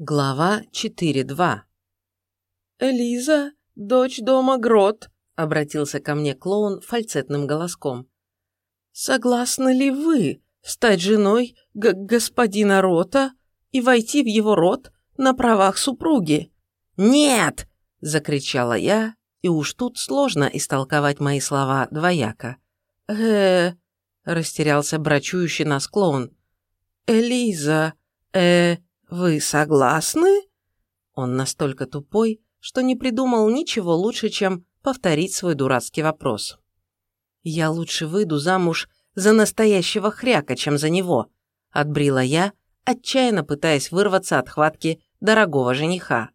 Глава 4.2 «Элиза, дочь дома Грот», — обратился ко мне клоун фальцетным голоском. «Согласны ли вы стать женой господина Рота и войти в его род на правах супруги?» «Нет!» — закричала я, и уж тут сложно истолковать мои слова двояко. э растерялся брачующий нас клоун. «Элиза, э «Вы согласны?» Он настолько тупой, что не придумал ничего лучше, чем повторить свой дурацкий вопрос. «Я лучше выйду замуж за настоящего хряка, чем за него», — отбрила я, отчаянно пытаясь вырваться от хватки дорогого жениха.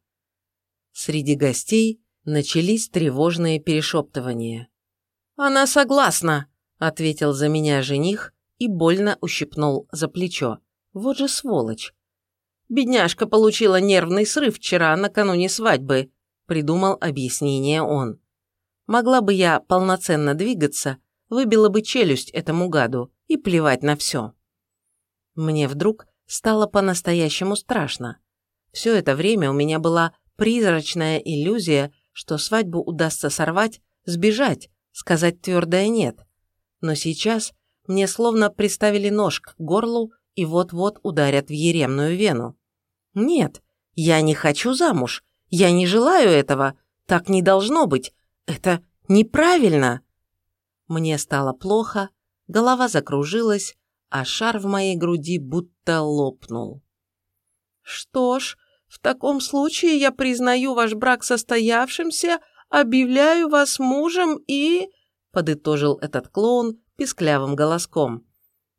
Среди гостей начались тревожные перешептывания. «Она согласна», — ответил за меня жених и больно ущипнул за плечо. «Вот же сволочь! Бедняжка получила нервный срыв вчера, накануне свадьбы», – придумал объяснение он. «Могла бы я полноценно двигаться, выбила бы челюсть этому гаду и плевать на все». Мне вдруг стало по-настоящему страшно. Все это время у меня была призрачная иллюзия, что свадьбу удастся сорвать, сбежать, сказать твердое «нет». Но сейчас мне словно приставили нож к горлу и вот-вот ударят в еремную вену. «Нет, я не хочу замуж. Я не желаю этого. Так не должно быть. Это неправильно». Мне стало плохо, голова закружилась, а шар в моей груди будто лопнул. «Что ж, в таком случае я признаю ваш брак состоявшимся, объявляю вас мужем и...» — подытожил этот клоун писклявым голоском.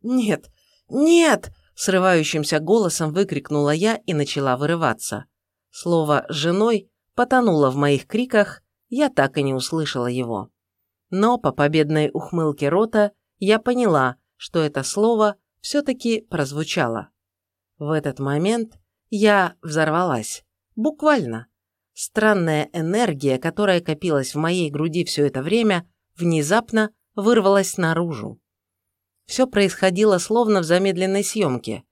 «Нет, нет!» Срывающимся голосом выкрикнула я и начала вырываться. Слово «женой» потонуло в моих криках, я так и не услышала его. Но по победной ухмылке рота я поняла, что это слово все-таки прозвучало. В этот момент я взорвалась. Буквально. Странная энергия, которая копилась в моей груди все это время, внезапно вырвалась наружу. Все происходило словно в замедленной съемке.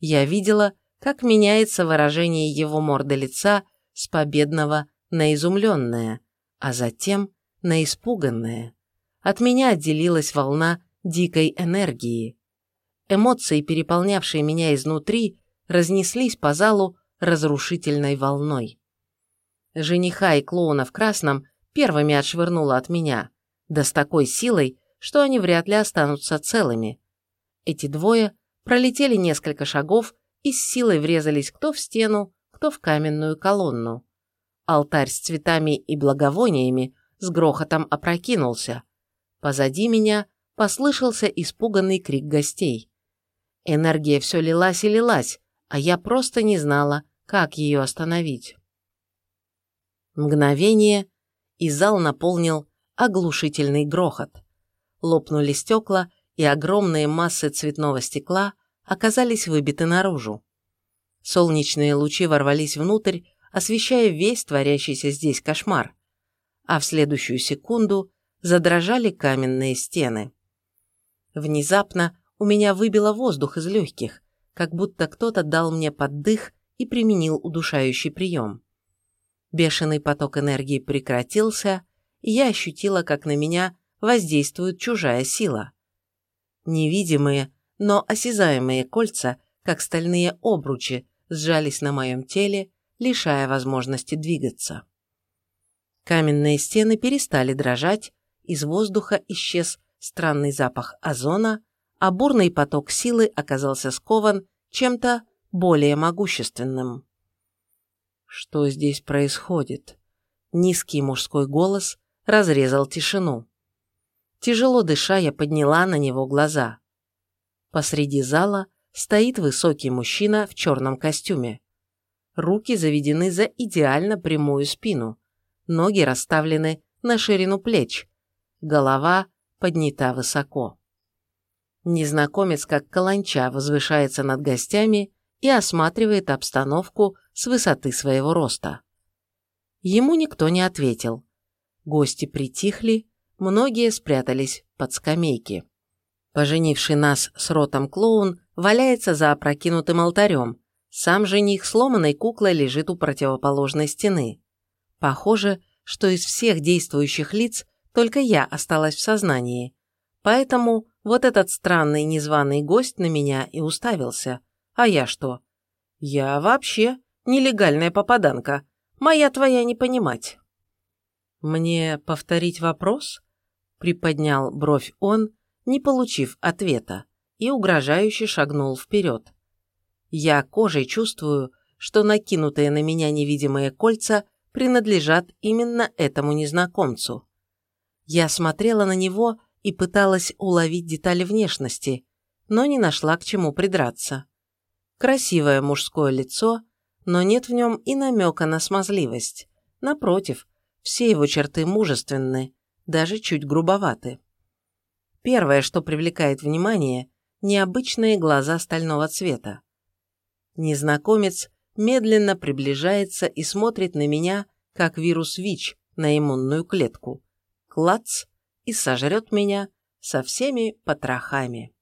Я видела, как меняется выражение его морды лица с победного на изумленное, а затем на испуганное. От меня отделилась волна дикой энергии. Эмоции, переполнявшие меня изнутри, разнеслись по залу разрушительной волной. Жениха и клоуна в красном первыми отшвырнуло от меня, да с такой силой, что они вряд ли останутся целыми. Эти двое пролетели несколько шагов и с силой врезались кто в стену, кто в каменную колонну. Алтарь с цветами и благовониями с грохотом опрокинулся. Позади меня послышался испуганный крик гостей. Энергия все лилась и лилась, а я просто не знала, как ее остановить. Мгновение, и зал наполнил оглушительный грохот лопнули стекла, и огромные массы цветного стекла оказались выбиты наружу. Солнечные лучи ворвались внутрь, освещая весь творящийся здесь кошмар, а в следующую секунду задрожали каменные стены. Внезапно у меня выбило воздух из легких, как будто кто-то дал мне поддых и применил удушающий прием. Бешеный поток энергии прекратился, и я ощутила, как на меня воздействует чужая сила. Невидимые, но осязаемые кольца, как стальные обручи, сжались на моем теле, лишая возможности двигаться. Каменные стены перестали дрожать, из воздуха исчез странный запах озона, а бурный поток силы оказался скован чем-то более могущественным. Что здесь происходит? Низкий мужской голос разрезал тишину. Тяжело дыша, я подняла на него глаза. Посреди зала стоит высокий мужчина в черном костюме. Руки заведены за идеально прямую спину, ноги расставлены на ширину плеч, голова поднята высоко. Незнакомец, как каланча, возвышается над гостями и осматривает обстановку с высоты своего роста. Ему никто не ответил. Гости притихли многие спрятались под скамейки. Поженивший нас с ротом клоун валяется за опрокинутым алтарем, Сам жених сломанной куклой лежит у противоположной стены. Похоже, что из всех действующих лиц только я осталась в сознании. Поэтому вот этот странный незваный гость на меня и уставился. А я что? Я вообще нелегальная попаданка. Моя твоя не понимать. Мне повторить вопрос? Приподнял бровь он, не получив ответа, и угрожающе шагнул вперед. Я кожей чувствую, что накинутые на меня невидимые кольца принадлежат именно этому незнакомцу. Я смотрела на него и пыталась уловить детали внешности, но не нашла к чему придраться. Красивое мужское лицо, но нет в нем и намека на смазливость. Напротив, все его черты мужественны, даже чуть грубоваты. Первое, что привлекает внимание – необычные глаза стального цвета. Незнакомец медленно приближается и смотрит на меня, как вирус ВИЧ на иммунную клетку. Клац! И сожрет меня со всеми потрохами.